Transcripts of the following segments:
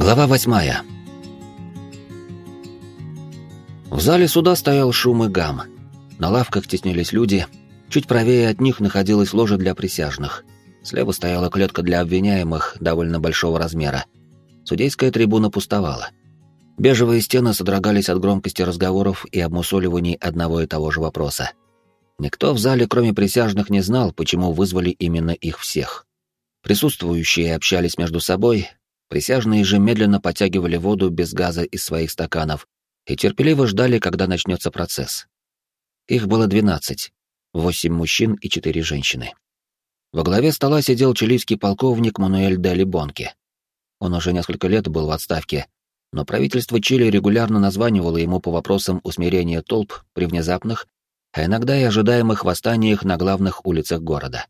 Глава восьмая. В зале суда стоял шум и гам. На лавках теснились люди, чуть правее от них находилась ложа для присяжных. Слева стояла клетка для обвиняемых довольно большого размера. Судейская трибуна пустовала. Бежевые стены содрогались от громкости разговоров и обмусоливаний одного и того же вопроса. Никто в зале, кроме присяжных, не знал, почему вызвали именно их всех. Присутствующие общались между собой, Присяжные же медленно потягивали воду без газа из своих стаканов и терпеливо ждали, когда начнется процесс. Их было двенадцать, восемь мужчин и четыре женщины. Во главе стола сидел чилийский полковник Мануэль Дели Бонке. Он уже несколько лет был в отставке, но правительство Чили регулярно названивало ему по вопросам усмирения толп при внезапных, а иногда и ожидаемых восстаниях на главных улицах города.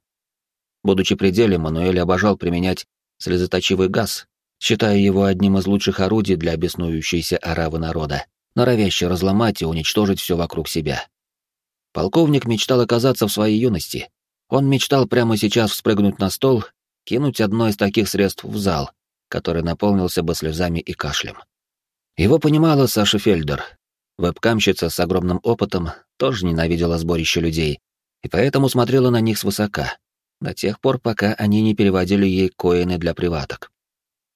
Будучи при деле, Мануэль обожал применять слезоточивый газ, считая его одним из лучших орудий для беснующейся оравы народа, норовящей разломать и уничтожить все вокруг себя. Полковник мечтал оказаться в своей юности. Он мечтал прямо сейчас вспрыгнуть на стол, кинуть одно из таких средств в зал, который наполнился бы слезами и кашлем. Его понимала Саша Фельдер. Вебкамщица с огромным опытом тоже ненавидела сборище людей, и поэтому смотрела на них свысока, до тех пор, пока они не переводили ей коины для приваток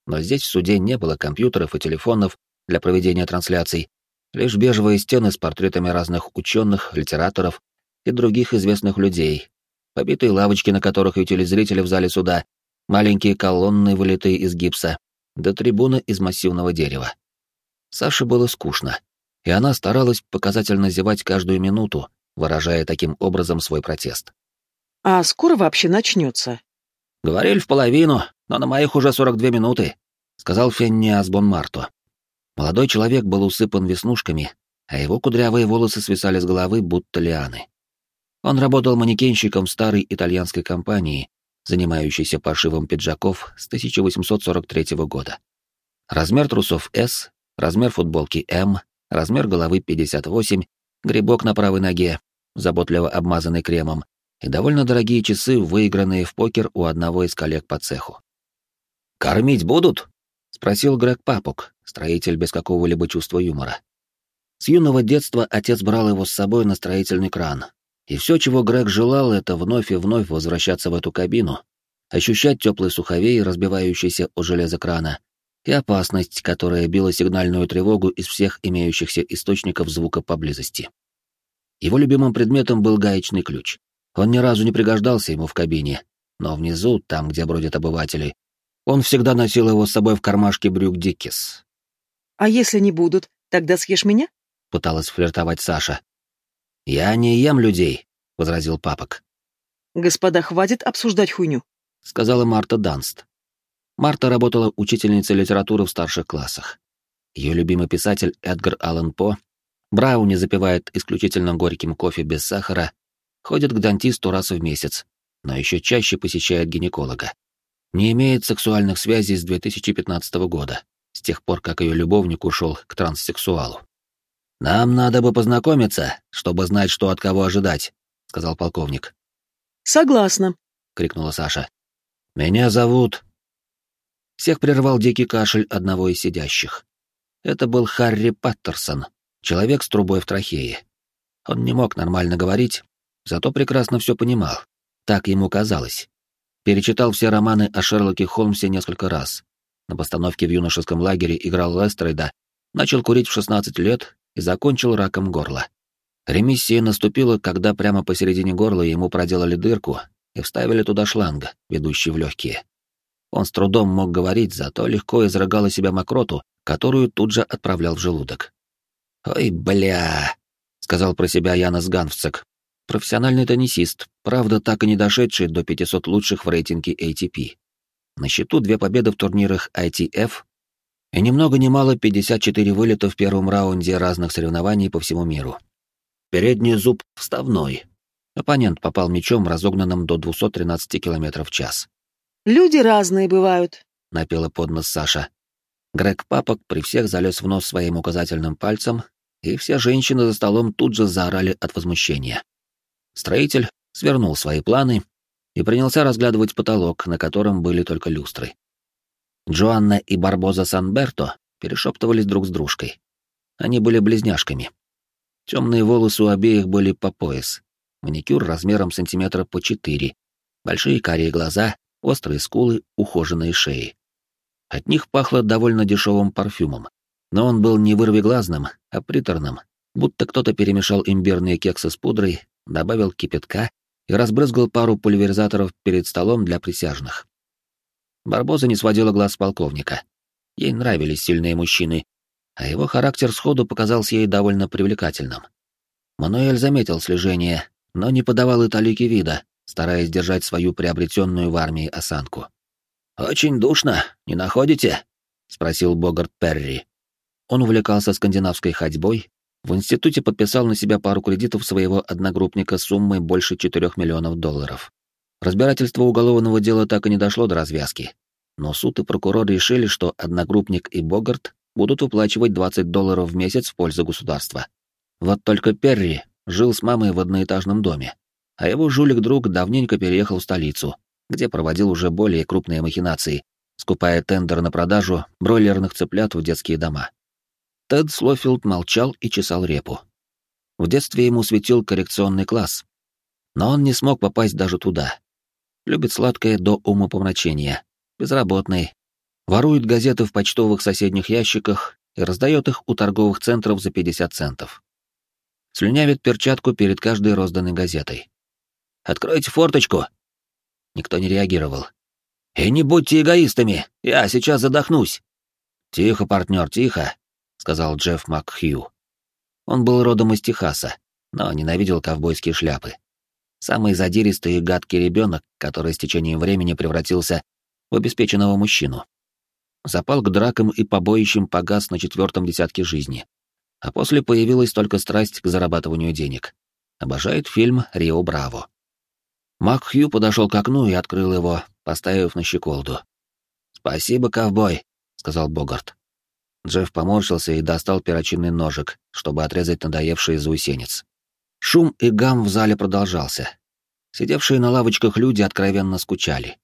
но здесь в суде не было компьютеров и телефонов для проведения трансляций, лишь бежевые стены с портретами разных ученых, литераторов и других известных людей, побитые лавочки, на которых ютили зрители в зале суда, маленькие колонны, вылитые из гипса, до трибуны из массивного дерева. Саше было скучно, и она старалась показательно зевать каждую минуту, выражая таким образом свой протест. «А скоро вообще начнется?» «Говорили в половину, но на моих уже 42 минуты», — сказал Фенни Асбон Марто. Молодой человек был усыпан веснушками, а его кудрявые волосы свисали с головы, будто лианы. Он работал манекенщиком старой итальянской компании, занимающейся пошивом пиджаков с 1843 года. Размер трусов S, размер футболки M, размер головы 58, грибок на правой ноге, заботливо обмазанный кремом, и довольно дорогие часы, выигранные в покер у одного из коллег по цеху. «Кормить будут?» — спросил Грег Папок, строитель без какого-либо чувства юмора. С юного детства отец брал его с собой на строительный кран, и все, чего Грег желал, это вновь и вновь возвращаться в эту кабину, ощущать теплый суховей, разбивающийся о железо крана, и опасность, которая била сигнальную тревогу из всех имеющихся источников звука поблизости. Его любимым предметом был гаечный ключ. Он ни разу не пригождался ему в кабине, но внизу, там, где бродят обыватели, он всегда носил его с собой в кармашке брюк Диккис. «А если не будут, тогда съешь меня?» — пыталась флиртовать Саша. «Я не ем людей», — возразил папок. «Господа, хватит обсуждать хуйню», — сказала Марта Данст. Марта работала учительницей литературы в старших классах. Ее любимый писатель Эдгар Аллан По, Брауни запивает исключительно горьким кофе без сахара, ходит к дантисту раз в месяц, но еще чаще посещает гинеколога не имеет сексуальных связей с 2015 года, с тех пор, как ее любовник ушел к транссексуалу. «Нам надо бы познакомиться, чтобы знать, что от кого ожидать», — сказал полковник. «Согласна», — крикнула Саша. «Меня зовут...» Всех прервал дикий кашель одного из сидящих. Это был Харри Паттерсон, человек с трубой в трахее. Он не мог нормально говорить, зато прекрасно все понимал. Так ему казалось. Перечитал все романы о Шерлоке Холмсе несколько раз. На постановке в юношеском лагере играл Лестрейда, начал курить в 16 лет и закончил раком горла. Ремиссия наступила, когда прямо посередине горла ему проделали дырку и вставили туда шланг, ведущий в легкие. Он с трудом мог говорить, зато легко изрыгал из себя мокроту, которую тут же отправлял в желудок. «Ой, бля!» — сказал про себя Янос Ганвцек, Профессиональный теннисист, правда, так и не дошедший до 500 лучших в рейтинге ATP. На счету две победы в турнирах ITF и ни много ни мало 54 вылета в первом раунде разных соревнований по всему миру. Передний зуб вставной. Оппонент попал мячом, разогнанным до 213 км в час. «Люди разные бывают», — напела под нос Саша. Грег Папок при всех залез в нос своим указательным пальцем, и все женщины за столом тут же заорали от возмущения. Строитель свернул свои планы и принялся разглядывать потолок, на котором были только люстры. Джоанна и Барбоза Санберто перешептывались друг с дружкой. Они были близняшками. Темные волосы у обеих были по пояс, маникюр размером сантиметра по четыре, большие карие глаза, острые скулы, ухоженные шеи. От них пахло довольно дешевым парфюмом, но он был не вырвиглазным, а приторным, будто кто-то перемешал имбирные кексы с пудрой, добавил кипятка и разбрызгал пару пульверизаторов перед столом для присяжных. Барбоза не сводила глаз с полковника. Ей нравились сильные мужчины, а его характер сходу показался ей довольно привлекательным. Мануэль заметил слежение, но не подавал и талики вида, стараясь держать свою приобретенную в армии осанку. «Очень душно, не находите?» — спросил Богарт Перри. Он увлекался скандинавской ходьбой, в институте подписал на себя пару кредитов своего одногруппника суммой больше 4 миллионов долларов. Разбирательство уголовного дела так и не дошло до развязки. Но суд и прокурор решили, что одногруппник и Богарт будут выплачивать 20 долларов в месяц в пользу государства. Вот только Перри жил с мамой в одноэтажном доме, а его жулик-друг давненько переехал в столицу, где проводил уже более крупные махинации, скупая тендер на продажу бройлерных цыплят в детские дома. Тед Слофилд молчал и чесал репу. В детстве ему светил коррекционный класс, но он не смог попасть даже туда. Любит сладкое до умопомрачения, безработный, ворует газеты в почтовых соседних ящиках и раздает их у торговых центров за 50 центов. Слюнявит перчатку перед каждой розданной газетой. «Откройте форточку!» Никто не реагировал. «И не будьте эгоистами, я сейчас задохнусь!» «Тихо, партнер, тихо», — сказал Джефф МакХью. Он был родом из Техаса, но ненавидел ковбойские шляпы. Самый задиристый и гадкий ребенок, который с течением времени превратился в обеспеченного мужчину. Запал к дракам и побоищам погас на четвертом десятке жизни. А после появилась только страсть к зарабатыванию денег. Обожает фильм «Рио Браво». Мак Хью подошел к окну и открыл его, поставив на щеколду. «Спасибо, ковбой», — сказал Богарт. Джефф поморщился и достал перочинный ножик, чтобы отрезать надоевший заусенец. Шум и гам в зале продолжался. Сидевшие на лавочках люди откровенно скучали.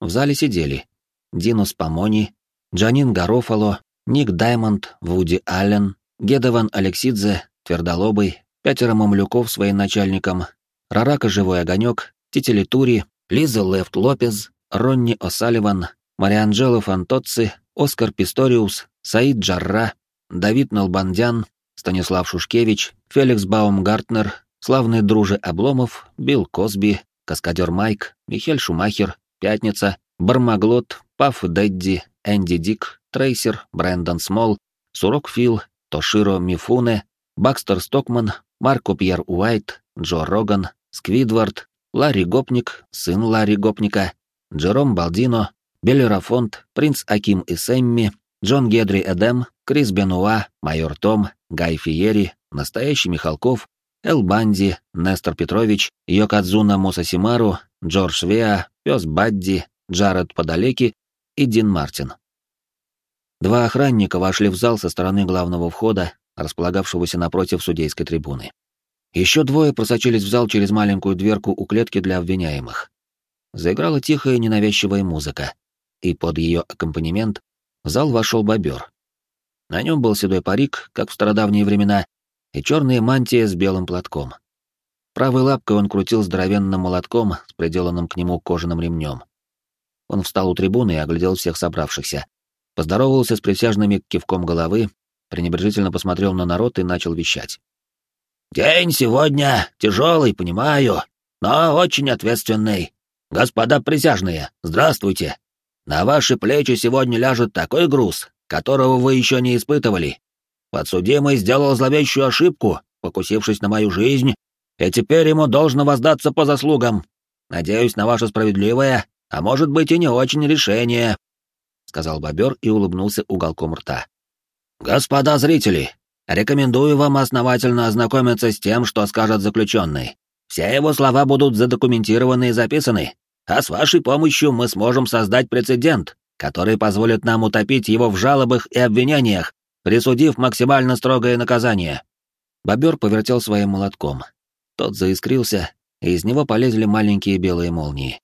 В зале сидели Динус Помони, Джанин Гарофало, Ник Даймонд, Вуди Аллен, Гедован Алексидзе, Твердолобый, пятеро мамлюков с военачальником, Рарака Живой Огонек, Титили Тури, Лиза Лефт Лопез, Ронни О'Салливан, Марианджело Фантоцци, Оскар Писториус, Саид Джарра, Давид Налбандян, Станислав Шушкевич, Феликс Баумгартнер, славный друже Обломов, Билл Косби, Каскадер Майк, Михель Шумахер, Пятница, Бармаглот, Паф Дэдди, Энди Дик, Трейсер, Брэндон Смол, Сурок Фил, Тоширо Мифуне, Бакстер Стокман, Марко Пьер Уайт, Джо Роган, Сквидвард, Ларри Гопник, сын Ларри Гопника, Джером Балдино, Фонт, Принц Аким и Сэмми, Джон Гедри Эдем, Крис Бенуа, Майор Том, Гай Фиери, Настоящий Михалков, Эл Банди, Нестор Петрович, Йокадзуна Мусасимару, Джордж Веа, Пес Бадди, Джаред Подалеки и Дин Мартин. Два охранника вошли в зал со стороны главного входа, располагавшегося напротив судейской трибуны. Еще двое просочились в зал через маленькую дверку у клетки для обвиняемых. Заиграла тихая ненавязчивая музыка, и под ее аккомпанемент в зал вошел бобер. На нем был седой парик, как в стародавние времена, и черная мантия с белым платком. Правой лапкой он крутил здоровенным молотком с приделанным к нему кожаным ремнем. Он встал у трибуны и оглядел всех собравшихся. Поздоровался с присяжными кивком головы, пренебрежительно посмотрел на народ и начал вещать. «День сегодня тяжелый, понимаю, но очень ответственный. Господа присяжные, здравствуйте. На ваши плечи сегодня ляжет такой груз, которого вы еще не испытывали. Подсудимый сделал зловещую ошибку, покусившись на мою жизнь, и теперь ему должно воздаться по заслугам. Надеюсь на ваше справедливое, а может быть и не очень решение», — сказал бобер и улыбнулся уголком рта. «Господа зрители, рекомендую вам основательно ознакомиться с тем, что скажет заключенный. Все его слова будут задокументированы и записаны, а с вашей помощью мы сможем создать прецедент, который позволит нам утопить его в жалобах и обвинениях, присудив максимально строгое наказание». Бобер повертел своим молотком. Тот заискрился, и из него полезли маленькие белые молнии.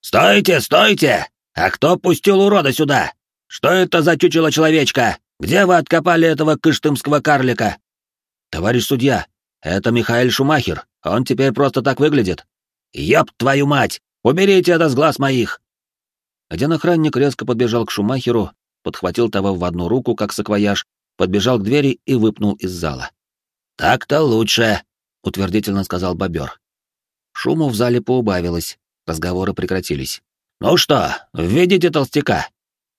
«Стойте, стойте! А кто пустил урода сюда? Что это за чучело-человечка? Где вы откопали этого кыштымского карлика?» «Товарищ судья, это Михаил Шумахер. Он теперь просто так выглядит». «Ёб твою мать! Уберите это с глаз моих!» Один охранник резко подбежал к Шумахеру, подхватил того в одну руку, как саквояж, подбежал к двери и выпнул из зала. «Так-то лучше», — утвердительно сказал бобер. Шуму в зале поубавилось, разговоры прекратились. «Ну что, введите толстяка!»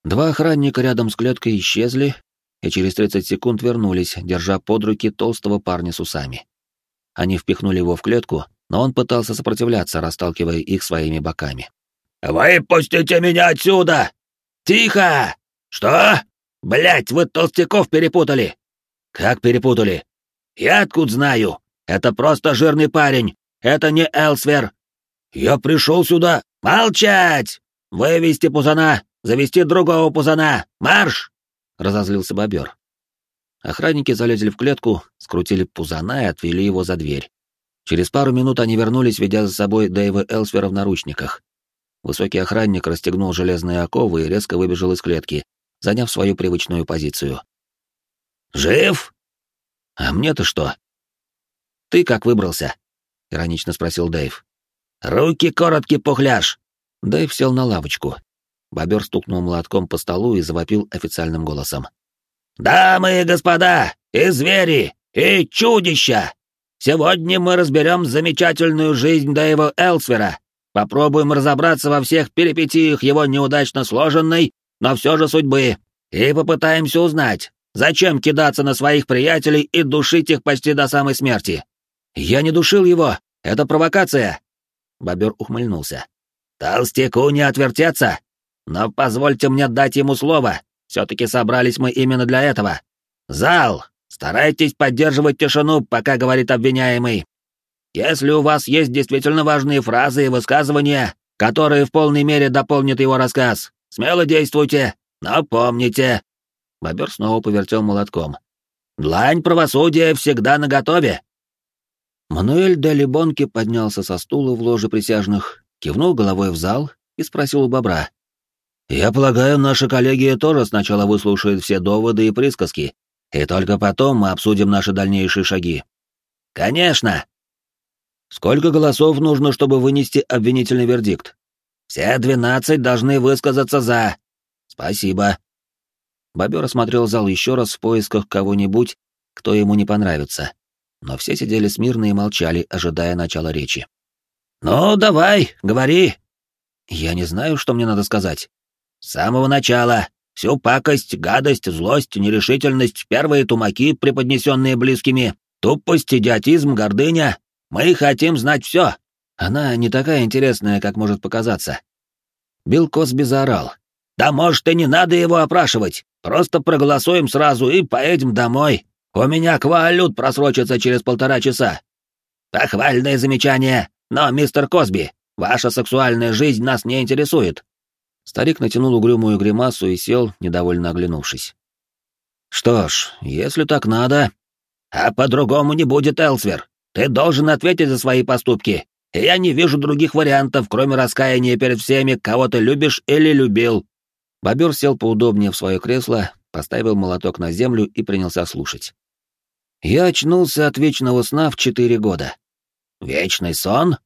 Два охранника рядом с клеткой исчезли и через 30 секунд вернулись, держа под руки толстого парня с усами. Они впихнули его в клетку, но он пытался сопротивляться, расталкивая их своими боками. «Выпустите меня отсюда! Тихо! Что? Блять, вы толстяков перепутали!» «Как перепутали?» «Я откуда знаю? Это просто жирный парень. Это не Элсвер. Я пришел сюда. Молчать! Вывести пузана, завести другого пузана. Марш!» Разозлился бобер. Охранники залезли в клетку, скрутили пузана и отвели его за дверь. Через пару минут они вернулись, ведя за собой Дэйва Элсвера в наручниках. Высокий охранник расстегнул железные оковы и резко выбежал из клетки, заняв свою привычную позицию. «Жив?» «А мне-то что?» «Ты как выбрался?» — иронично спросил Дэйв. «Руки короткий, пухляш!» Дэйв сел на лавочку. Бобер стукнул молотком по столу и завопил официальным голосом. «Дамы и господа, и звери, и чудища! Сегодня мы разберем замечательную жизнь Дэйва Элсвера, Попробуем разобраться во всех перипетиях его неудачно сложенной, но все же судьбы, и попытаемся узнать, зачем кидаться на своих приятелей и душить их почти до самой смерти. Я не душил его, это провокация. Бобер ухмыльнулся. Толстяку не отвертеться, но позвольте мне дать ему слово. Все-таки собрались мы именно для этого. Зал, старайтесь поддерживать тишину, пока говорит обвиняемый. Если у вас есть действительно важные фразы и высказывания, которые в полной мере дополнят его рассказ, смело действуйте, но помните...» Бобер снова повертел молотком. «Длань правосудия всегда наготове!» Мануэль де Либонки поднялся со стула в ложе присяжных, кивнул головой в зал и спросил у бобра. «Я полагаю, наша коллегия тоже сначала выслушает все доводы и присказки, и только потом мы обсудим наши дальнейшие шаги». «Конечно!» Сколько голосов нужно, чтобы вынести обвинительный вердикт? Все двенадцать должны высказаться «за». Спасибо. Бобер осмотрел зал еще раз в поисках кого-нибудь, кто ему не понравится. Но все сидели смирно и молчали, ожидая начала речи. «Ну, давай, говори!» «Я не знаю, что мне надо сказать». «С самого начала. Всю пакость, гадость, злость, нерешительность, первые тумаки, преподнесенные близкими, тупость, идиотизм, гордыня, мы хотим знать все. Она не такая интересная, как может показаться. Билл Косби заорал. Да может и не надо его опрашивать. Просто проголосуем сразу и поедем домой. У меня квалют просрочится через полтора часа. Похвальное замечание. Но, мистер Косби, ваша сексуальная жизнь нас не интересует. Старик натянул угрюмую гримасу и сел, недовольно оглянувшись. Что ж, если так надо... А по-другому не будет, Элсвер. Ты должен ответить за свои поступки, я не вижу других вариантов, кроме раскаяния перед всеми, кого ты любишь или любил». Бобер сел поудобнее в свое кресло, поставил молоток на землю и принялся слушать. «Я очнулся от вечного сна в четыре года». «Вечный сон?»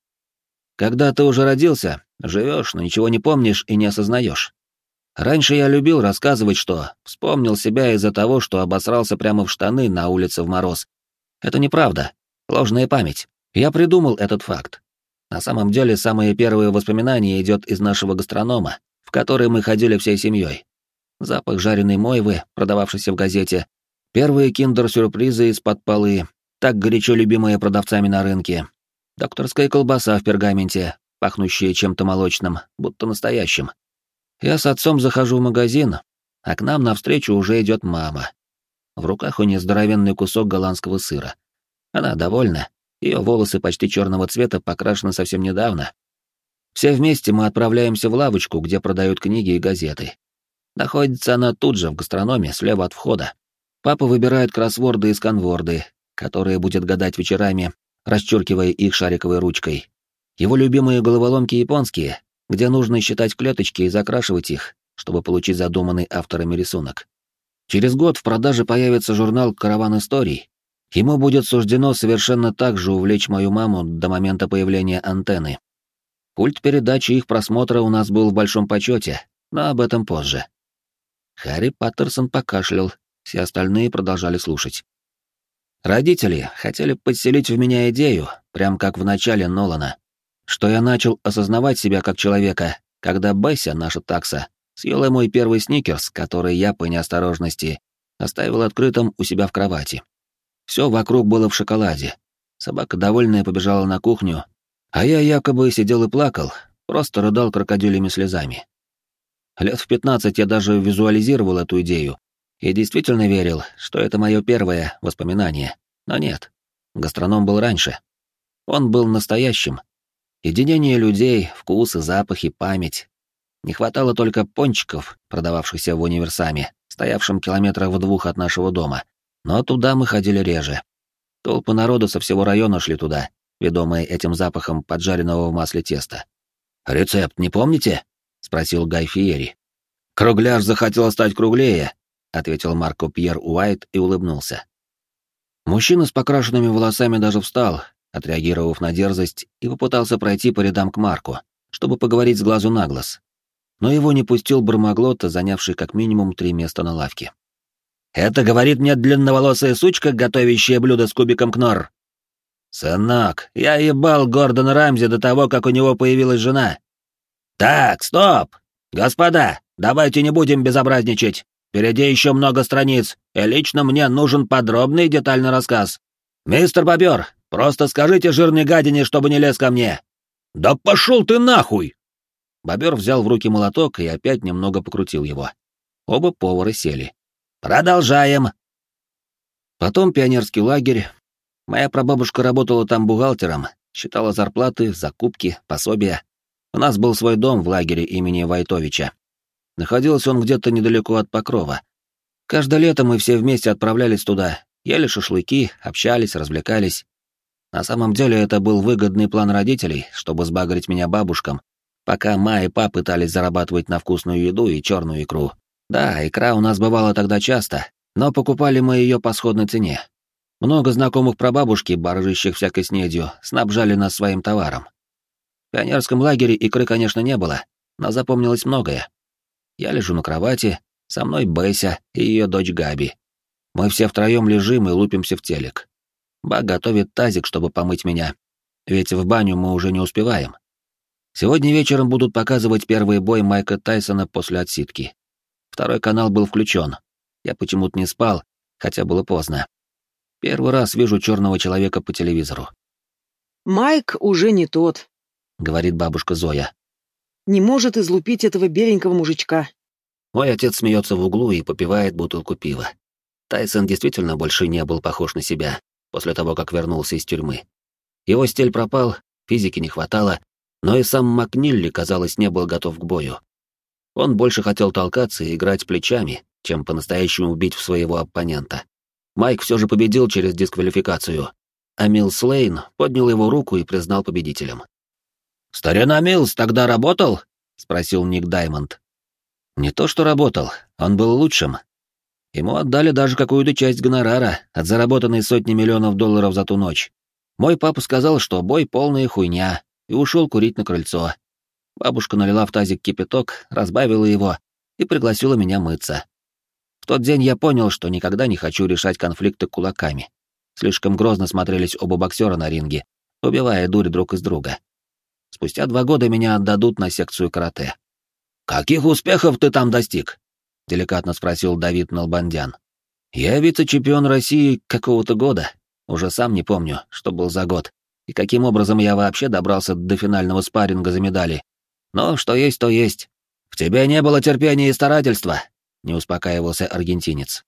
«Когда ты уже родился, живешь, но ничего не помнишь и не осознаешь. Раньше я любил рассказывать, что вспомнил себя из-за того, что обосрался прямо в штаны на улице в мороз. Это неправда. Ложная память. Я придумал этот факт. На самом деле, самые первые воспоминания идет из нашего гастронома, в который мы ходили всей семьей. Запах жареной мойвы, продававшейся в газете, первые киндер-сюрпризы из-под полы, так горячо любимые продавцами на рынке, докторская колбаса в пергаменте, пахнущая чем-то молочным, будто настоящим. Я с отцом захожу в магазин, а к нам навстречу уже идет мама. В руках у нее здоровенный кусок голландского сыра. Она довольна, ее волосы почти черного цвета покрашены совсем недавно. Все вместе мы отправляемся в лавочку, где продают книги и газеты. Находится она тут же, в гастрономе, слева от входа. Папа выбирает кроссворды и сканворды, которые будет гадать вечерами, расчеркивая их шариковой ручкой. Его любимые головоломки японские, где нужно считать клеточки и закрашивать их, чтобы получить задуманный авторами рисунок. Через год в продаже появится журнал «Караван историй». Ему будет суждено совершенно так же увлечь мою маму до момента появления антенны. Культ передачи их просмотра у нас был в большом почете, но об этом позже. Харри Паттерсон покашлял, все остальные продолжали слушать. Родители хотели подселить в меня идею, прям как в начале Нолана, что я начал осознавать себя как человека, когда Бесsia, наша такса, съела мой первый сникерс, который я по неосторожности оставил открытым у себя в кровати. Все вокруг было в шоколаде. Собака довольная побежала на кухню, а я якобы сидел и плакал, просто рыдал крокодилями слезами. Лет в пятнадцать я даже визуализировал эту идею, и действительно верил, что это мое первое воспоминание. Но нет, гастроном был раньше. Он был настоящим. Единение людей, вкусы, запахи, память. Не хватало только пончиков, продававшихся в универсаме, стоявшем километрах в двух от нашего дома. Но туда мы ходили реже. Толпы народу со всего района шли туда, ведомые этим запахом поджаренного в масле теста. «Рецепт не помните?» — спросил Гай Фиери. «Кругляш захотел стать круглее», — ответил Марко Пьер Уайт и улыбнулся. Мужчина с покрашенными волосами даже встал, отреагировав на дерзость, и попытался пройти по рядам к Марку, чтобы поговорить с глазу на глаз. Но его не пустил Бармаглота, занявший как минимум три места на лавке. «Это, говорит мне, длинноволосая сучка, готовящая блюдо с кубиком кнор!» «Сынок, я ебал Гордона Рамзи до того, как у него появилась жена!» «Так, стоп! Господа, давайте не будем безобразничать! Впереди еще много страниц, и лично мне нужен подробный и детальный рассказ. Мистер Бобер, просто скажите жирной гадине, чтобы не лез ко мне. Да пошел ты нахуй! Бобер взял в руки молоток и опять немного покрутил его. Оба повара сели. Продолжаем. Потом пионерский лагерь. Моя прабабушка работала там бухгалтером, считала зарплаты, закупки, пособия. У нас был свой дом в лагере имени Вайтовича. Находился он где-то недалеко от Покрова. Каждое лето мы все вместе отправлялись туда, ели шашлыки, общались, развлекались. На самом деле это был выгодный план родителей, чтобы сбагрить меня бабушкам, пока ма и па пытались зарабатывать на вкусную еду и черную икру. Да, икра у нас бывала тогда часто, но покупали мы ее по сходной цене. Много знакомых прабабушки, барыжащих всякой снедью, снабжали нас своим товаром. В пионерском лагере икры, конечно, не было, но запомнилось многое. Я лежу на кровати, со мной Бэся и ее дочь Габи. Мы все втроем лежим и лупимся в телек. Ба готовит тазик, чтобы помыть меня, ведь в баню мы уже не успеваем. Сегодня вечером будут показывать первый бой Майка Тайсона после отсидки. Второй канал был включен. Я почему-то не спал, хотя было поздно. Первый раз вижу черного человека по телевизору. «Майк уже не тот», — говорит бабушка Зоя не может излупить этого беленького мужичка. Мой отец смеется в углу и попивает бутылку пива. Тайсон действительно больше не был похож на себя после того, как вернулся из тюрьмы. Его стиль пропал, физики не хватало, но и сам Макнилли, казалось, не был готов к бою. Он больше хотел толкаться и играть плечами, чем по-настоящему убить своего оппонента. Майк все же победил через дисквалификацию, а Милс Лейн поднял его руку и признал победителем. «Старина Милс тогда работал?» — спросил Ник Даймонд. «Не то что работал, он был лучшим. Ему отдали даже какую-то часть гонорара от заработанной сотни миллионов долларов за ту ночь. Мой папа сказал, что бой полная хуйня, и ушел курить на крыльцо. Бабушка налила в тазик кипяток, разбавила его и пригласила меня мыться. В тот день я понял, что никогда не хочу решать конфликты кулаками. Слишком грозно смотрелись оба боксера на ринге, убивая дурь друг из друга. Спустя два года меня отдадут на секцию карате. «Каких успехов ты там достиг?» — деликатно спросил Давид Налбандян. «Я вице-чемпион России какого-то года. Уже сам не помню, что был за год, и каким образом я вообще добрался до финального спарринга за медали. Но что есть, то есть. В тебе не было терпения и старательства», — не успокаивался аргентинец.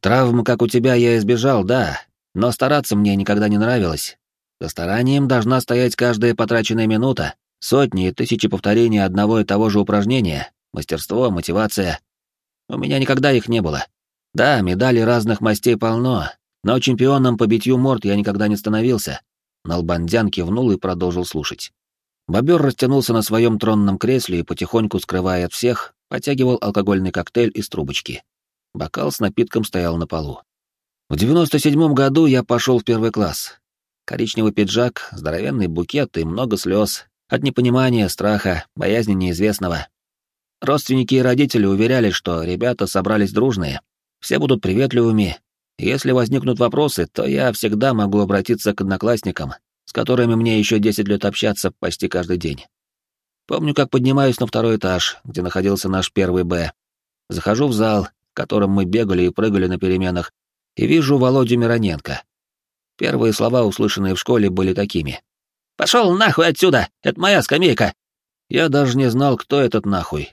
«Травм, как у тебя, я избежал, да, но стараться мне никогда не нравилось, за старанием должна стоять каждая потраченная минута, сотни и тысячи повторений одного и того же упражнения, мастерство, мотивация. У меня никогда их не было. Да, медалей разных мастей полно, но чемпионом по битью морд я никогда не становился. Налбандян кивнул и продолжил слушать. Бобер растянулся на своем тронном кресле и, потихоньку скрывая от всех, потягивал алкогольный коктейль из трубочки. Бокал с напитком стоял на полу. В 97-м году я пошел в первый класс. Коричневый пиджак, здоровенный букет и много слез. От непонимания, страха, боязни неизвестного. Родственники и родители уверяли, что ребята собрались дружные, все будут приветливыми. Если возникнут вопросы, то я всегда могу обратиться к одноклассникам, с которыми мне еще 10 лет общаться почти каждый день. Помню, как поднимаюсь на второй этаж, где находился наш первый Б. Захожу в зал, в котором мы бегали и прыгали на переменах, и вижу Володю Мироненко. Первые слова, услышанные в школе, были такими. «Пошел нахуй отсюда! Это моя скамейка!» Я даже не знал, кто этот нахуй.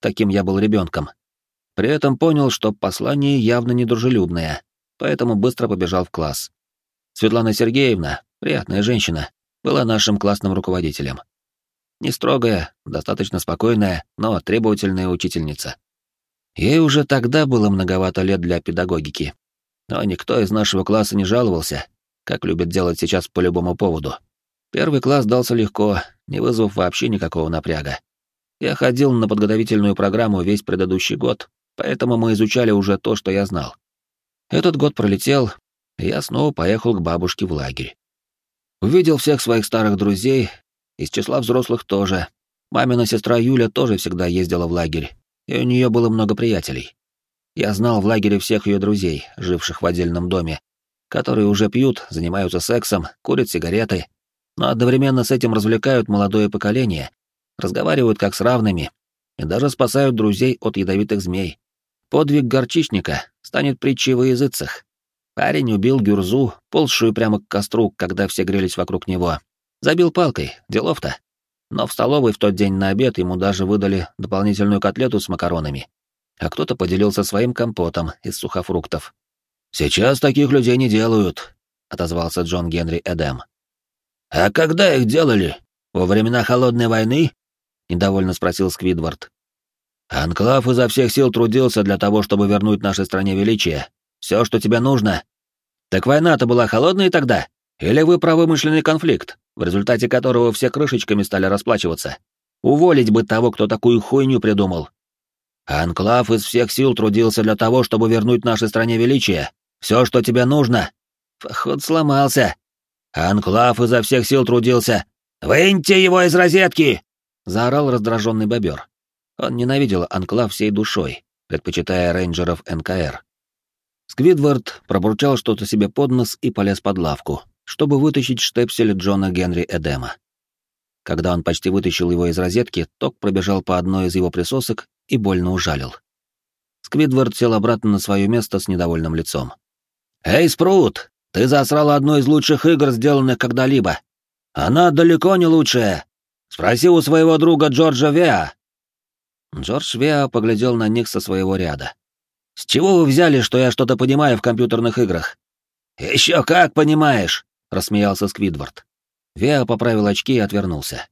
Таким я был ребенком. При этом понял, что послание явно недружелюбное, поэтому быстро побежал в класс. Светлана Сергеевна, приятная женщина, была нашим классным руководителем. Не строгая, достаточно спокойная, но требовательная учительница. Ей уже тогда было многовато лет для педагогики, но никто из нашего класса не жаловался, как любят делать сейчас по любому поводу. Первый класс дался легко, не вызвав вообще никакого напряга. Я ходил на подготовительную программу весь предыдущий год, поэтому мы изучали уже то, что я знал. Этот год пролетел, и я снова поехал к бабушке в лагерь. Увидел всех своих старых друзей, из числа взрослых тоже. Мамина сестра Юля тоже всегда ездила в лагерь, и у нее было много приятелей. Я знал в лагере всех ее друзей, живших в отдельном доме, которые уже пьют, занимаются сексом, курят сигареты, но одновременно с этим развлекают молодое поколение, разговаривают как с равными и даже спасают друзей от ядовитых змей. Подвиг горчичника станет притчей во языцах. Парень убил Гюрзу, ползшую прямо к костру, когда все грелись вокруг него. Забил палкой, делов-то. Но в столовой в тот день на обед ему даже выдали дополнительную котлету с макаронами а кто-то поделился своим компотом из сухофруктов. «Сейчас таких людей не делают», — отозвался Джон Генри Эдем. «А когда их делали? Во времена Холодной войны?» — недовольно спросил Сквидвард. «Анклав изо всех сил трудился для того, чтобы вернуть нашей стране величие. Все, что тебе нужно. Так война-то была холодной тогда? Или вы про вымышленный конфликт, в результате которого все крышечками стали расплачиваться? Уволить бы того, кто такую хуйню придумал, Анклав из всех сил трудился для того, чтобы вернуть нашей стране величие. Все, что тебе нужно. Поход сломался. Анклав изо всех сил трудился. Выньте его из розетки! Заорал раздраженный бобер. Он ненавидел Анклав всей душой, предпочитая рейнджеров НКР. Сквидвард пробурчал что-то себе под нос и полез под лавку, чтобы вытащить штепсель Джона Генри Эдема. Когда он почти вытащил его из розетки, ток пробежал по одной из его присосок и больно ужалил. Сквидвард сел обратно на свое место с недовольным лицом. «Эй, Спрут, ты засрал одну из лучших игр, сделанных когда-либо. Она далеко не лучшая. Спроси у своего друга Джорджа Веа». Джордж Веа поглядел на них со своего ряда. «С чего вы взяли, что я что-то понимаю в компьютерных играх?» «Еще как понимаешь!» — рассмеялся Сквидвард. Веа поправил очки и отвернулся.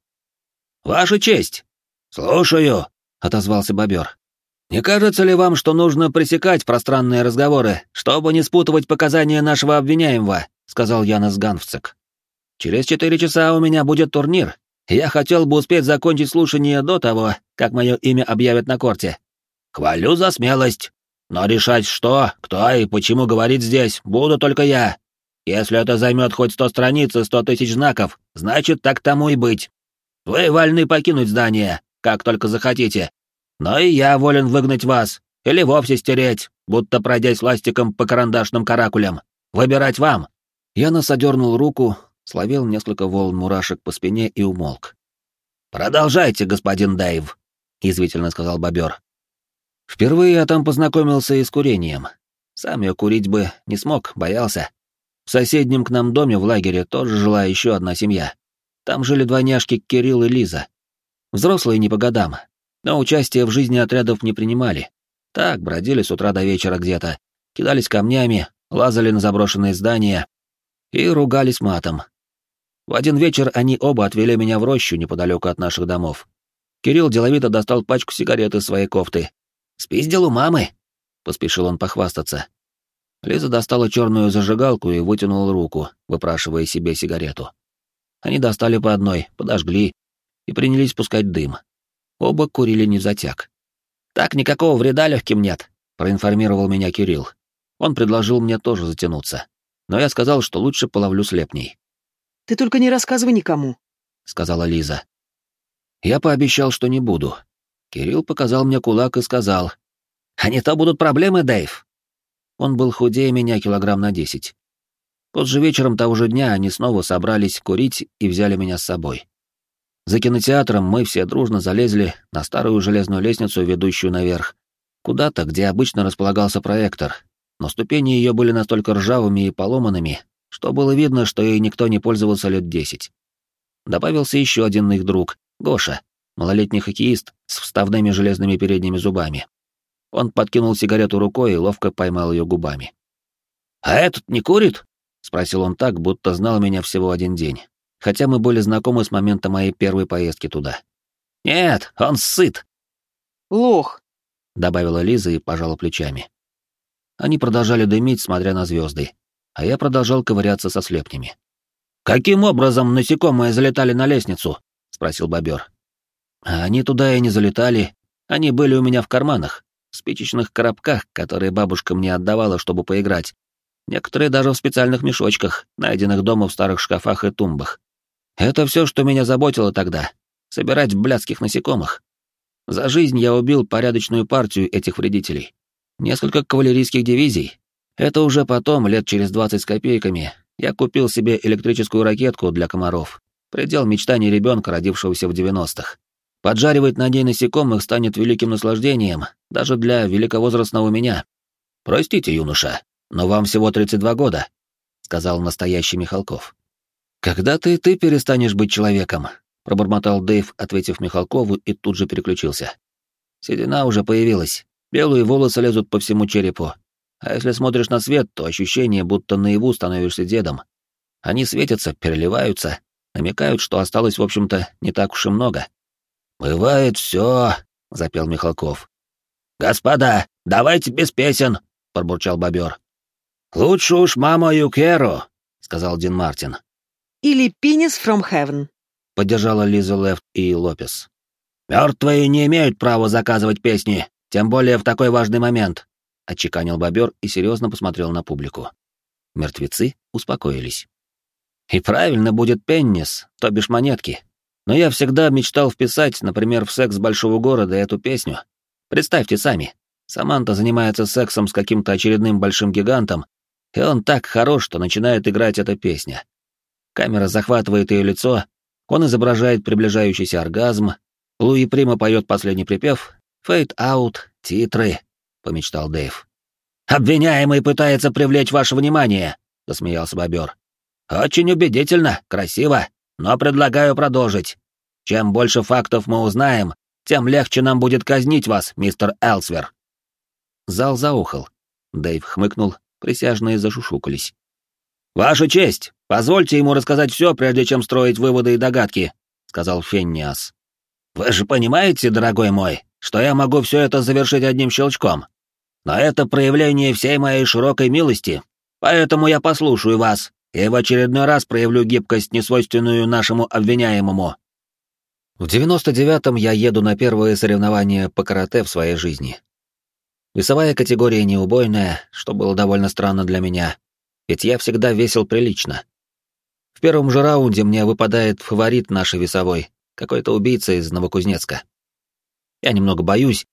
«Ваша честь!» «Слушаю!» — отозвался бобер. «Не кажется ли вам, что нужно пресекать пространные разговоры, чтобы не спутывать показания нашего обвиняемого?» — сказал Янос Ганфцик. «Через четыре часа у меня будет турнир, я хотел бы успеть закончить слушание до того, как мое имя объявят на корте». «Хвалю за смелость, но решать, что, кто и почему говорить здесь, буду только я. Если это займет хоть сто страниц и сто тысяч знаков, значит, так тому и быть. Вы вольны покинуть здание, как только захотите. Но и я волен выгнать вас, или вовсе стереть, будто пройдясь ластиком по карандашным каракулям. Выбирать вам!» Я насодернул руку, словил несколько волн мурашек по спине и умолк. «Продолжайте, господин Дэйв», — извительно сказал бобер. Впервые я там познакомился и с курением. Сам я курить бы не смог, боялся. В соседнем к нам доме в лагере тоже жила еще одна семья. Там жили двойняшки Кирилл и Лиза. Взрослые не по годам, но участие в жизни отрядов не принимали. Так, бродили с утра до вечера где-то, кидались камнями, лазали на заброшенные здания и ругались матом. В один вечер они оба отвели меня в рощу неподалеку от наших домов. Кирилл деловито достал пачку сигарет из своей кофты. «Спиздил у мамы!» — поспешил он похвастаться. Лиза достала черную зажигалку и вытянула руку, выпрашивая себе сигарету. Они достали по одной, подожгли, и принялись пускать дым. Оба курили не затяг. Так никакого вреда легким нет, проинформировал меня Кирилл. Он предложил мне тоже затянуться. Но я сказал, что лучше половлю слепней. Ты только не рассказывай никому, сказала Лиза. Я пообещал, что не буду. Кирилл показал мне кулак и сказал: "А не то будут проблемы, Дэйв". Он был худее меня килограмм на десять. Позже вечером того же дня они снова собрались курить и взяли меня с собой. За кинотеатром мы все дружно залезли на старую железную лестницу, ведущую наверх, куда-то, где обычно располагался проектор, но ступени ее были настолько ржавыми и поломанными, что было видно, что ей никто не пользовался лет десять. Добавился еще один их друг, Гоша, малолетний хоккеист с вставными железными передними зубами. Он подкинул сигарету рукой и ловко поймал ее губами. «А этот не курит?» — спросил он так, будто знал меня всего один день, хотя мы были знакомы с момента моей первой поездки туда. «Нет, он сыт!» «Лох!» — добавила Лиза и пожала плечами. Они продолжали дымить, смотря на звезды, а я продолжал ковыряться со слепнями. «Каким образом насекомые залетали на лестницу?» — спросил бобер. «А они туда и не залетали, они были у меня в карманах, в спичечных коробках, которые бабушка мне отдавала, чтобы поиграть. Некоторые даже в специальных мешочках, найденных дома в старых шкафах и тумбах. Это все, что меня заботило тогда — собирать блядских насекомых. За жизнь я убил порядочную партию этих вредителей. Несколько кавалерийских дивизий. Это уже потом, лет через двадцать с копейками, я купил себе электрическую ракетку для комаров. Предел мечтаний ребенка, родившегося в девяностых. Поджаривать на ней насекомых станет великим наслаждением, даже для великовозрастного меня. Простите, юноша, но вам всего 32 года, сказал настоящий Михалков. Когда ты ты перестанешь быть человеком? пробормотал Дэйв, ответив Михалкову и тут же переключился. Седина уже появилась. Белые волосы лезут по всему черепу. А если смотришь на свет, то ощущение, будто наяву становишься дедом. Они светятся, переливаются, намекают, что осталось, в общем-то, не так уж и много. «Бывает все», — запел Михалков. «Господа, давайте без песен», — пробурчал бобер. «Лучше уж мама Юкеру», — сказал Дин Мартин. «Или Пинис from Heaven», — поддержала Лиза Лефт и Лопес. «Мертвые не имеют права заказывать песни, тем более в такой важный момент», — отчеканил бобер и серьезно посмотрел на публику. Мертвецы успокоились. «И правильно будет пеннис, то бишь монетки. Но я всегда мечтал вписать, например, в «Секс большого города» эту песню. Представьте сами, Саманта занимается сексом с каким-то очередным большим гигантом, и он так хорош, что начинает играть эта песня. Камера захватывает ее лицо, он изображает приближающийся оргазм, Луи Прима поет последний припев «Фейт аут, титры», — помечтал Дэйв. «Обвиняемый пытается привлечь ваше внимание», — засмеялся бобер. «Очень убедительно, красиво, но предлагаю продолжить. Чем больше фактов мы узнаем, тем легче нам будет казнить вас, мистер Элсвер». Зал заухал. Дэйв хмыкнул, присяжные зашушукались. «Ваша честь, позвольте ему рассказать все, прежде чем строить выводы и догадки», — сказал Фенниас. «Вы же понимаете, дорогой мой, что я могу все это завершить одним щелчком. Но это проявление всей моей широкой милости, поэтому я послушаю вас и в очередной раз проявлю гибкость, несвойственную нашему обвиняемому». В 99-м я еду на первые соревнования по карате в своей жизни. Весовая категория неубойная, что было довольно странно для меня, ведь я всегда весил прилично. В первом же раунде мне выпадает фаворит нашей весовой, какой-то убийца из Новокузнецка. Я немного боюсь,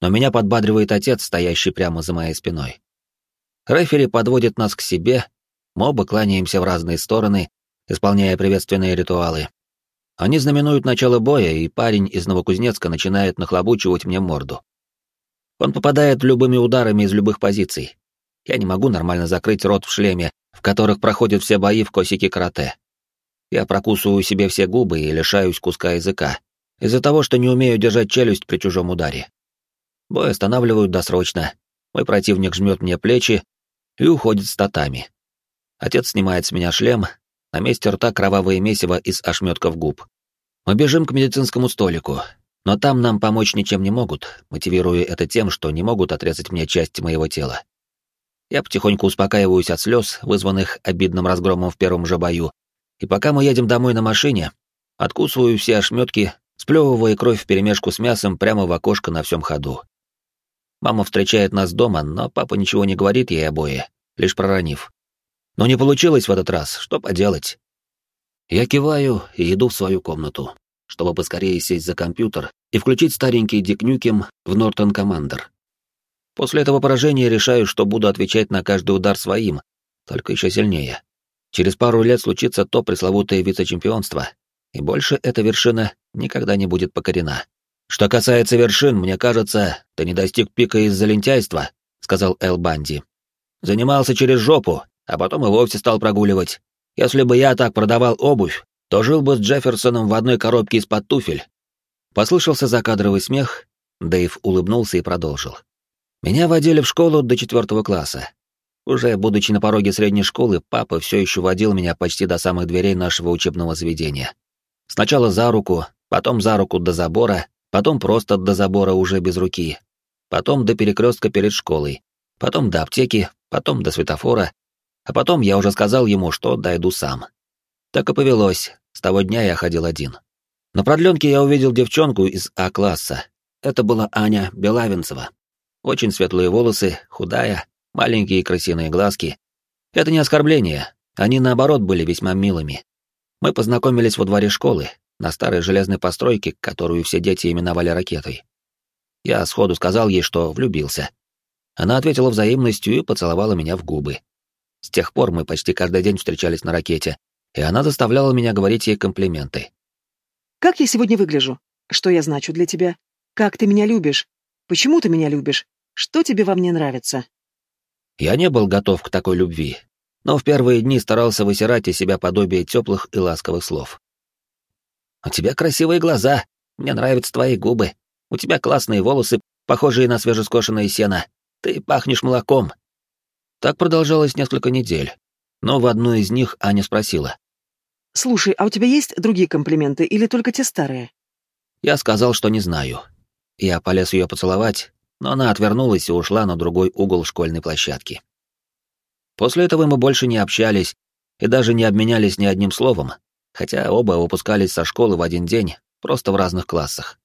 но меня подбадривает отец, стоящий прямо за моей спиной. Рефери подводит нас к себе, мы оба кланяемся в разные стороны, исполняя приветственные ритуалы. Они знаменуют начало боя, и парень из Новокузнецка начинает нахлобучивать мне морду. Он попадает любыми ударами из любых позиций. Я не могу нормально закрыть рот в шлеме, в которых проходят все бои в косике карате. Я прокусываю себе все губы и лишаюсь куска языка, из-за того, что не умею держать челюсть при чужом ударе. Бой останавливают досрочно. Мой противник жмет мне плечи и уходит с татами. Отец снимает с меня шлем, на месте рта кровавое месиво из ошметков губ. Мы бежим к медицинскому столику, но там нам помочь ничем не могут, мотивируя это тем, что не могут отрезать мне часть моего тела. Я потихоньку успокаиваюсь от слез, вызванных обидным разгромом в первом же бою, и пока мы едем домой на машине, откусываю все ошметки, сплевывая кровь вперемешку с мясом прямо в окошко на всем ходу. Мама встречает нас дома, но папа ничего не говорит ей обои, лишь проронив. Но не получилось в этот раз, что поделать? Я киваю и иду в свою комнату, чтобы поскорее сесть за компьютер и включить старенький Дикнюкем в Нортон Командер. После этого поражения решаю, что буду отвечать на каждый удар своим, только еще сильнее. Через пару лет случится то пресловутое вице-чемпионство, и больше эта вершина никогда не будет покорена. «Что касается вершин, мне кажется, ты не достиг пика из-за лентяйства», — сказал Эл Банди. «Занимался через жопу, а потом и вовсе стал прогуливать. Если бы я так продавал обувь, то жил бы с Джефферсоном в одной коробке из-под туфель». Послышался закадровый смех, Дэйв улыбнулся и продолжил. «Меня водили в школу до четвертого класса. Уже будучи на пороге средней школы, папа все еще водил меня почти до самых дверей нашего учебного заведения. Сначала за руку, потом за руку до забора, потом просто до забора уже без руки, потом до перекрестка перед школой, потом до аптеки, потом до светофора, а потом я уже сказал ему, что дойду сам. Так и повелось, с того дня я ходил один. На продленке я увидел девчонку из А-класса. Это была Аня Белавинцева. Очень светлые волосы, худая, маленькие крысиные глазки. Это не оскорбление, они наоборот были весьма милыми. Мы познакомились во дворе школы, на старой железной постройке, которую все дети именовали ракетой. Я сходу сказал ей, что влюбился. Она ответила взаимностью и поцеловала меня в губы. С тех пор мы почти каждый день встречались на ракете, и она заставляла меня говорить ей комплименты. «Как я сегодня выгляжу? Что я значу для тебя? Как ты меня любишь? Почему ты меня любишь? Что тебе во мне нравится?» Я не был готов к такой любви, но в первые дни старался высирать из себя подобие теплых и ласковых слов. «У тебя красивые глаза, мне нравятся твои губы, у тебя классные волосы, похожие на свежескошенное сено, ты пахнешь молоком». Так продолжалось несколько недель, но в одну из них Аня спросила. «Слушай, а у тебя есть другие комплименты или только те старые?» Я сказал, что не знаю. Я полез ее поцеловать, но она отвернулась и ушла на другой угол школьной площадки. После этого мы больше не общались и даже не обменялись ни одним словом, хотя оба выпускались со школы в один день, просто в разных классах.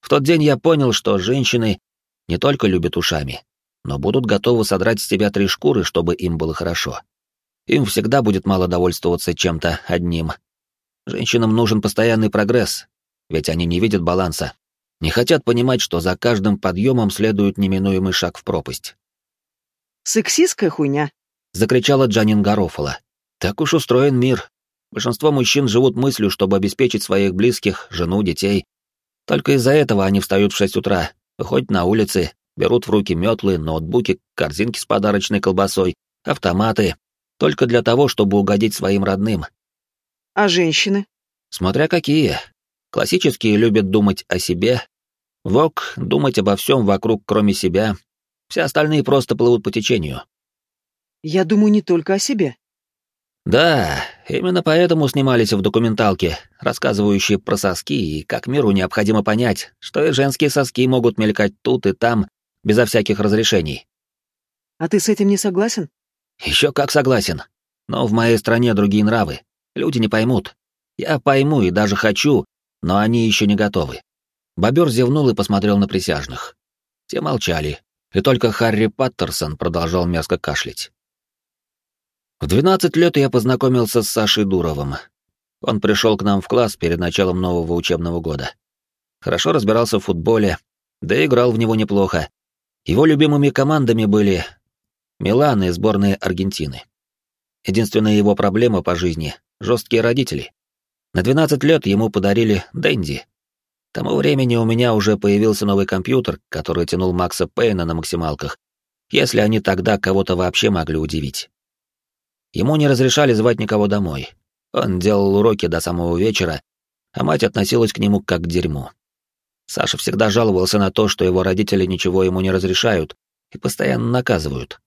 В тот день я понял, что женщины не только любят ушами, но будут готовы содрать с тебя три шкуры, чтобы им было хорошо. Им всегда будет мало довольствоваться чем-то одним. Женщинам нужен постоянный прогресс, ведь они не видят баланса, не хотят понимать, что за каждым подъемом следует неминуемый шаг в пропасть. «Сексистская хуйня!» — закричала Джанин Гарофала. «Так уж устроен мир. Большинство мужчин живут мыслью, чтобы обеспечить своих близких, жену, детей. Только из-за этого они встают в шесть утра, выходят на улицы, берут в руки метлы, ноутбуки, корзинки с подарочной колбасой, автоматы, только для того, чтобы угодить своим родным. А женщины? Смотря какие. Классические любят думать о себе. Вок — думать обо всем вокруг, кроме себя. Все остальные просто плывут по течению. Я думаю не только о себе. Да, именно поэтому снимались в документалке, рассказывающей про соски и как миру необходимо понять, что и женские соски могут мелькать тут и там, безо всяких разрешений. А ты с этим не согласен? Еще как согласен. Но в моей стране другие нравы. Люди не поймут. Я пойму и даже хочу, но они еще не готовы. Бобер зевнул и посмотрел на присяжных. Те молчали, и только Харри Паттерсон продолжал мерзко кашлять. В 12 лет я познакомился с Сашей Дуровым. Он пришел к нам в класс перед началом нового учебного года. Хорошо разбирался в футболе, да и играл в него неплохо. Его любимыми командами были Милан и сборная Аргентины. Единственная его проблема по жизни — жесткие родители. На 12 лет ему подарили Дэнди. К тому времени у меня уже появился новый компьютер, который тянул Макса Пейна на максималках, если они тогда кого-то вообще могли удивить. Ему не разрешали звать никого домой. Он делал уроки до самого вечера, а мать относилась к нему как к дерьму. Саша всегда жаловался на то, что его родители ничего ему не разрешают и постоянно наказывают.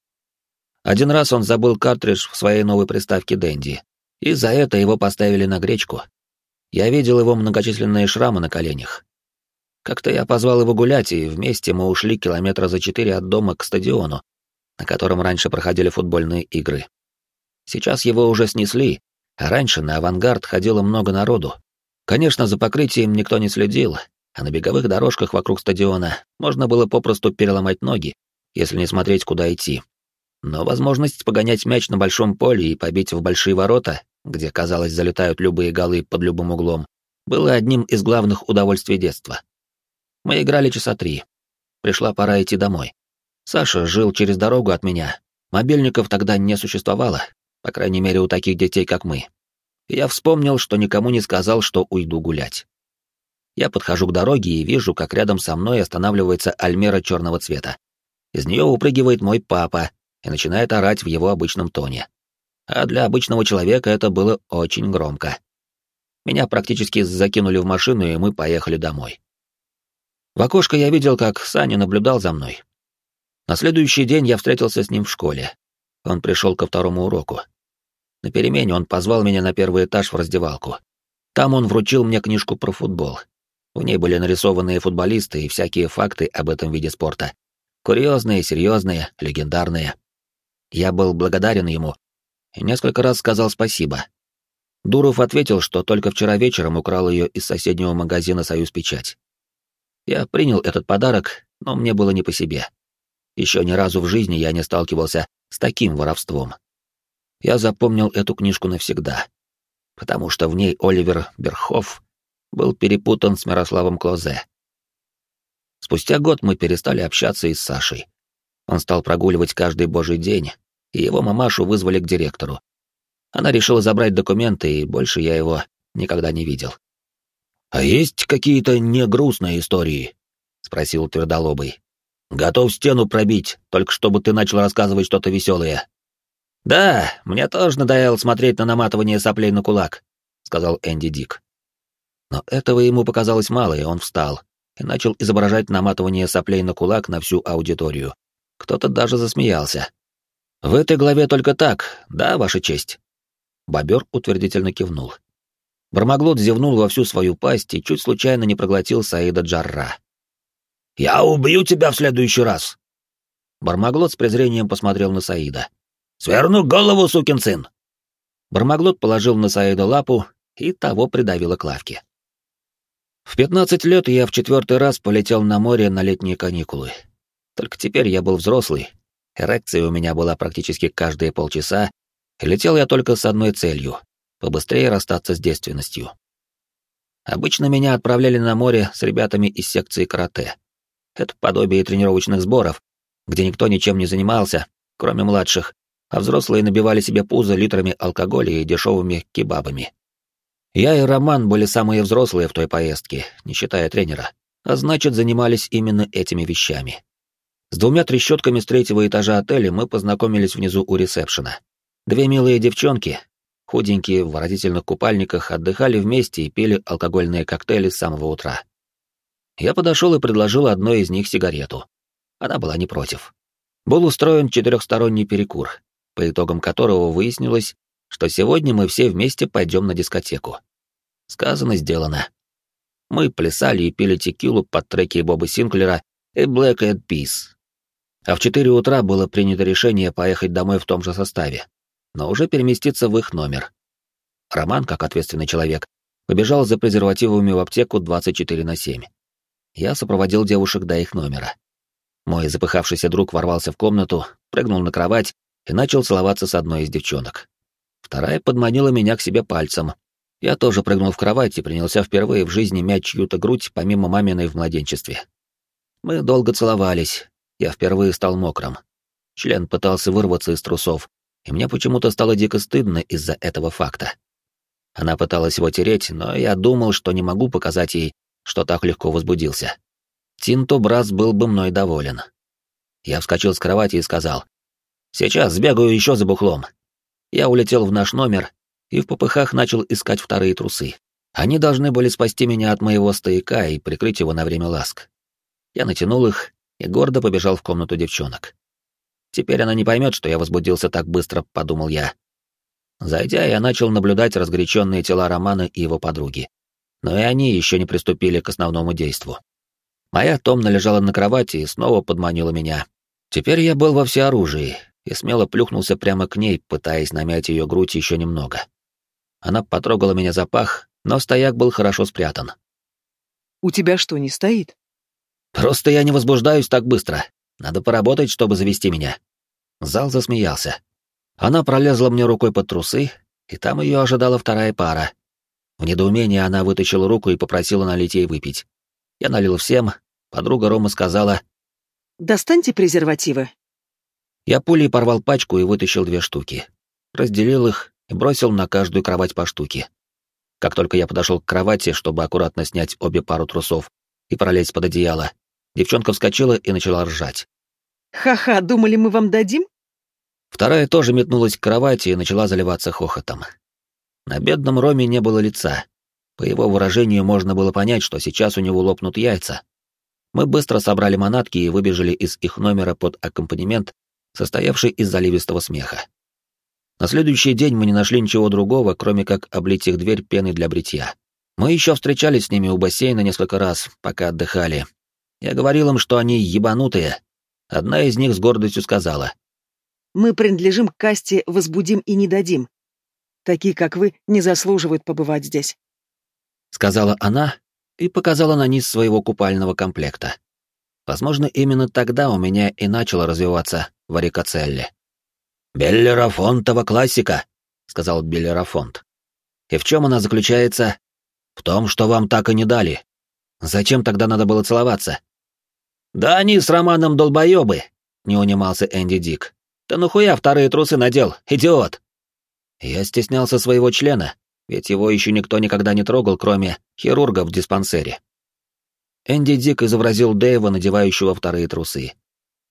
Один раз он забыл картридж в своей новой приставке Дэнди, и за это его поставили на гречку, я видел его многочисленные шрамы на коленях. Как-то я позвал его гулять, и вместе мы ушли километра за четыре от дома к стадиону, на котором раньше проходили футбольные игры. Сейчас его уже снесли, а раньше на авангард ходило много народу. Конечно, за покрытием никто не следил, а на беговых дорожках вокруг стадиона можно было попросту переломать ноги, если не смотреть, куда идти. Но возможность погонять мяч на большом поле и побить в большие ворота, где, казалось, залетают любые голы под любым углом, было одним из главных удовольствий детства. Мы играли часа три. Пришла пора идти домой. Саша жил через дорогу от меня. Мобильников тогда не существовало, по крайней мере, у таких детей, как мы. я вспомнил, что никому не сказал, что уйду гулять. Я подхожу к дороге и вижу, как рядом со мной останавливается альмера черного цвета. Из нее упрыгивает мой папа и начинает орать в его обычном тоне. А для обычного человека это было очень громко. Меня практически закинули в машину, и мы поехали домой. В окошко я видел, как Саня наблюдал за мной. На следующий день я встретился с ним в школе. Он пришел ко второму уроку. На перемене он позвал меня на первый этаж в раздевалку. Там он вручил мне книжку про футбол. В ней были нарисованные футболисты и всякие факты об этом виде спорта. Курьезные, серьезные, легендарные. Я был благодарен ему и несколько раз сказал спасибо. Дуров ответил, что только вчера вечером украл ее из соседнего магазина «Союз Печать». Я принял этот подарок, но мне было не по себе. Еще ни разу в жизни я не сталкивался с таким воровством. Я запомнил эту книжку навсегда, потому что в ней Оливер Берхоф был перепутан с Мирославом Клозе. Спустя год мы перестали общаться и с Сашей. Он стал прогуливать каждый божий день, и его мамашу вызвали к директору. Она решила забрать документы, и больше я его никогда не видел. «А есть какие-то негрустные истории?» — спросил Твердолобый. «Готов стену пробить, только чтобы ты начал рассказывать что-то веселое». «Да, мне тоже надоело смотреть на наматывание соплей на кулак», — сказал Энди Дик. Но этого ему показалось мало, и он встал и начал изображать наматывание соплей на кулак на всю аудиторию. Кто-то даже засмеялся. «В этой главе только так, да, Ваша честь?» Бобер утвердительно кивнул. Бармаглот зевнул во всю свою пасть и чуть случайно не проглотил Саида Джарра. «Я убью тебя в следующий раз!» Бармаглот с презрением посмотрел на Саида. «Сверну голову, сукин сын!» Бармаглот положил на Саида лапу, и того придавило к лавке. В пятнадцать лет я в четвертый раз полетел на море на летние каникулы. Только теперь я был взрослый, эрекция у меня была практически каждые полчаса, и летел я только с одной целью — побыстрее расстаться с девственностью. Обычно меня отправляли на море с ребятами из секции карате. Это подобие тренировочных сборов, где никто ничем не занимался, кроме младших, а взрослые набивали себе пузо литрами алкоголя и дешевыми кебабами. Я и Роман были самые взрослые в той поездке, не считая тренера, а значит, занимались именно этими вещами. С двумя трещотками с третьего этажа отеля мы познакомились внизу у ресепшена. Две милые девчонки, худенькие, в выразительных купальниках, отдыхали вместе и пили алкогольные коктейли с самого утра. Я подошел и предложил одной из них сигарету. Она была не против. Был устроен четырехсторонний перекур, по итогам которого выяснилось, что сегодня мы все вместе пойдем на дискотеку. Сказано, сделано. Мы плясали и пили текилу под треки Боба Синклера и Black Eyed Peas. А в 4 утра было принято решение поехать домой в том же составе, но уже переместиться в их номер. Роман, как ответственный человек, побежал за презервативами в аптеку 24 на 7. Я сопроводил девушек до их номера. Мой запыхавшийся друг ворвался в комнату, прыгнул на кровать и начал целоваться с одной из девчонок. Вторая подманила меня к себе пальцем. Я тоже прыгнул в кровать и принялся впервые в жизни мять чью-то грудь, помимо маминой в младенчестве. Мы долго целовались. Я впервые стал мокрым. Член пытался вырваться из трусов, и мне почему-то стало дико стыдно из-за этого факта. Она пыталась его тереть, но я думал, что не могу показать ей, что так легко возбудился. Тинто Брас был бы мной доволен. Я вскочил с кровати и сказал, «Сейчас сбегаю еще за бухлом, я улетел в наш номер и в попыхах начал искать вторые трусы. Они должны были спасти меня от моего стояка и прикрыть его на время ласк. Я натянул их и гордо побежал в комнату девчонок. Теперь она не поймет, что я возбудился так быстро, подумал я. Зайдя, я начал наблюдать разгоряченные тела Романа и его подруги. Но и они еще не приступили к основному действу. Моя Томна лежала на кровати и снова подманила меня. Теперь я был во всеоружии и смело плюхнулся прямо к ней, пытаясь намять ее грудь еще немного. Она потрогала меня за пах, но стояк был хорошо спрятан. У тебя что, не стоит? Просто я не возбуждаюсь так быстро. Надо поработать, чтобы завести меня. Зал засмеялся. Она пролезла мне рукой под трусы, и там ее ожидала вторая пара. В недоумении она вытащила руку и попросила налить ей выпить. Я налил всем, подруга Рома сказала «Достаньте презервативы». Я пулей порвал пачку и вытащил две штуки. Разделил их и бросил на каждую кровать по штуке. Как только я подошел к кровати, чтобы аккуратно снять обе пару трусов и пролезть под одеяло, девчонка вскочила и начала ржать. «Ха-ха, думали, мы вам дадим?» Вторая тоже метнулась к кровати и начала заливаться хохотом. На бедном Роме не было лица. По его выражению можно было понять, что сейчас у него лопнут яйца. Мы быстро собрали манатки и выбежали из их номера под аккомпанемент, состоявший из заливистого смеха. На следующий день мы не нашли ничего другого, кроме как облить их дверь пеной для бритья. Мы еще встречались с ними у бассейна несколько раз, пока отдыхали. Я говорил им, что они ебанутые. Одна из них с гордостью сказала. «Мы принадлежим к касте «Возбудим и не дадим». Такие, как вы, не заслуживают побывать здесь. Сказала она и показала на низ своего купального комплекта. Возможно, именно тогда у меня и начало развиваться варикоцелли. «Беллерафонтова классика», — сказал Беллерафонт. «И в чем она заключается?» «В том, что вам так и не дали. Зачем тогда надо было целоваться?» «Да они с Романом долбоебы», — не унимался Энди Дик. «Ты нахуя вторые трусы надел, идиот?» Я стеснялся своего члена, ведь его еще никто никогда не трогал, кроме хирурга в диспансере. Энди Дик изобразил Дэйва, надевающего вторые трусы.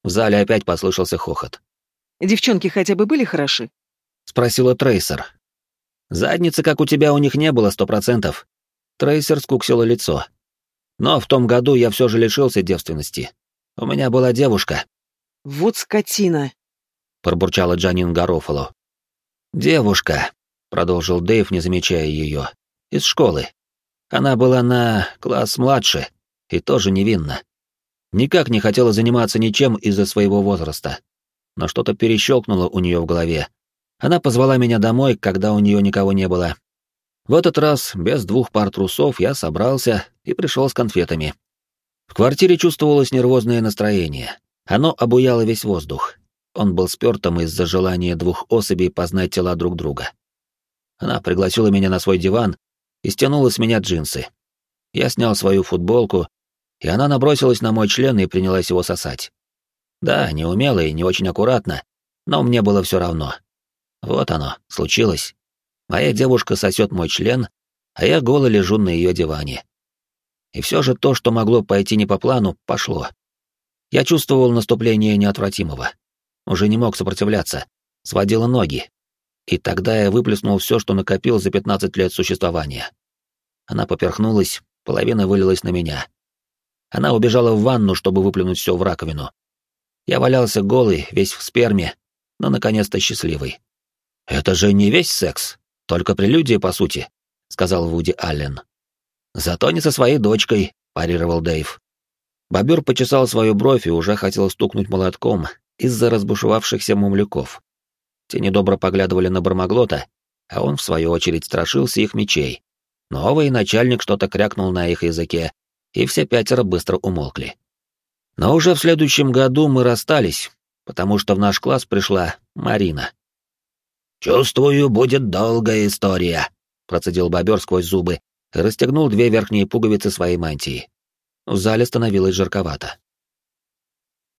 В зале опять послышался хохот. Девчонки хотя бы были хороши? Спросила Трейсер. Задницы, как у тебя, у них не было сто процентов. Трейсер скуксила лицо. Но в том году я все же лишился девственности. У меня была девушка. Вот скотина. Пробурчала Джанин Гарофало. Девушка, продолжил Дэйв, не замечая ее. Из школы. Она была на класс младше и тоже невинна. Никак не хотела заниматься ничем из-за своего возраста но что-то перещелкнуло у нее в голове. Она позвала меня домой, когда у нее никого не было. В этот раз, без двух пар трусов, я собрался и пришел с конфетами. В квартире чувствовалось нервозное настроение. Оно обуяло весь воздух. Он был спёртым из-за желания двух особей познать тела друг друга. Она пригласила меня на свой диван и стянула с меня джинсы. Я снял свою футболку, и она набросилась на мой член и принялась его сосать. Да, неумело и не очень аккуратно, но мне было все равно. Вот оно, случилось. Моя девушка сосет мой член, а я голый лежу на ее диване. И все же то, что могло пойти не по плану, пошло. Я чувствовал наступление неотвратимого. Уже не мог сопротивляться, сводила ноги. И тогда я выплеснул все, что накопил за 15 лет существования. Она поперхнулась, половина вылилась на меня. Она убежала в ванну, чтобы выплюнуть все в раковину, я валялся голый, весь в сперме, но наконец-то счастливый. «Это же не весь секс, только прелюдия, по сути», — сказал Вуди Аллен. «Зато не со своей дочкой», — парировал Дэйв. Бобер почесал свою бровь и уже хотел стукнуть молотком из-за разбушевавшихся мумляков. Те недобро поглядывали на Бармаглота, а он, в свою очередь, страшился их мечей. Новый начальник что-то крякнул на их языке, и все пятеро быстро умолкли. Но уже в следующем году мы расстались, потому что в наш класс пришла Марина. «Чувствую, будет долгая история», — процедил бобер сквозь зубы и расстегнул две верхние пуговицы своей мантии. В зале становилось жарковато.